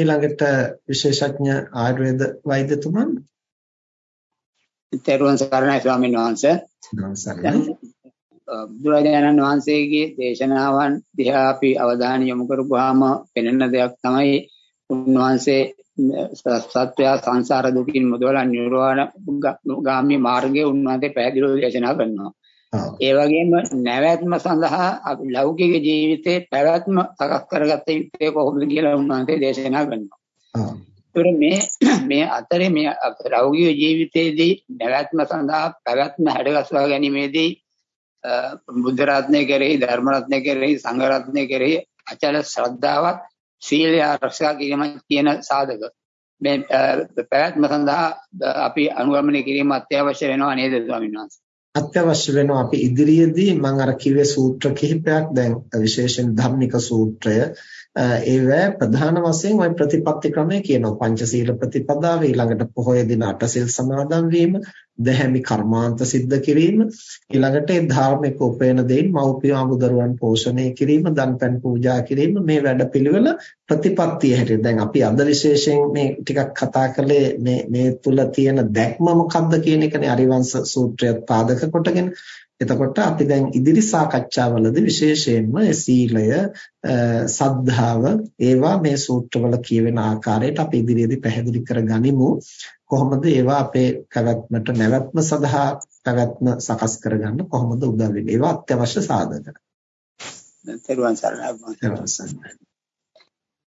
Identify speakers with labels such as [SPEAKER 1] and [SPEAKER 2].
[SPEAKER 1] ඊළඟට විශේෂඥ ආයුර්වේද වෛද්‍යතුමන්
[SPEAKER 2] තෙරුවන් සරණයි ස්වාමීන් වහන්සේ. බුදුරජාණන් වහන්සේගේ දේශනාවන් දිහා අපි අවධානය යොමු කරපුවාම පෙනෙන දෙයක් තමයි උන්වහන්සේ සත්‍ය සංසාර දුකින් මුදවලා නිර්වාණ ගාමී මාර්ගයේ උන්වහන්සේ පැහැදිලිව දේශනා කරනවා. ඒ වගේම නැවැත්ම සඳහා ලෞකික ජීවිතේ පැවැත්ම සකස් කරගත්ත යුත්තේ කොහොමද කියලා උන්වහන්සේ දේශනා කරනවා. ඒතර මේ මේ අතරේ මේ ලෞකික ජීවිතයේදී නැවැත්ම සඳහා පැවැත්ම හැඩගස්වා ගැනීමේදී බුද්ධ රත්නය කෙරෙහි ධර්ම රත්නය කෙරෙහි සංඝ රත්නය කෙරෙහි අචල ශ්‍රද්ධාවත් සීලය ආරක්ෂා කිරීම කියන සාධක. මේ පැවැත්ම සඳහා අපි අනුගමනය කිරීම අත්‍යවශ්‍ය වෙනවා නේද ස්වාමීන් වහන්සේ
[SPEAKER 1] අත්‍යවශ්‍ය වෙනවා අපි ඉදිරියේදී මම අර කිව්වේ සූත්‍ර කිහිපයක්. දැන් විශේෂයෙන් ධම්මික සූත්‍රය ඒවැ ප්‍රධාන වශයෙන් ওই ප්‍රතිපත්ති ක්‍රමය කියනවා. පංචශීල ප්‍රතිපදාව ඊළඟට පොහොය දින අටසිල් සමාදන් වීම දැහැමි කර්මාන්ත සිද්ධ කිරීම ඊළඟට ඒ ධාර්මික උපයන දෙයින් මව්පිය අමුදරුවන් පෝෂණය කිරීම දන්පැන් පූජා කිරීම මේ වැඩපිළිවෙල ප්‍රතිපත්තිය හැටියට. දැන් අපි අද විශේෂයෙන් මේ ටිකක් කතා කළේ මේ මේ තුල තියෙන දැක්ම මොකක්ද කියන එකනේ අරිවංශ සූත්‍රයත් පාදක කොටගෙන. එතකොට අපි දැන් ඉදිරි සාකච්ඡාවලදී විශේෂයෙන්ම සීලය, සද්ධාව ඒවා මේ සූත්‍රවල කියවෙන ආකාරයට අපි ඉදිරියේදී පැහැදිලි කරගනිමු. කොහොමද ඒවා අපේ පැවැත්මට නැවැත්ම සඳහා පැවැත්ම සකස් කරගන්න කොහොමද උදව් වෙන්නේ? ඒවා අත්‍යවශ්‍ය සාධක.
[SPEAKER 2] තෙරුවන් සරණයි.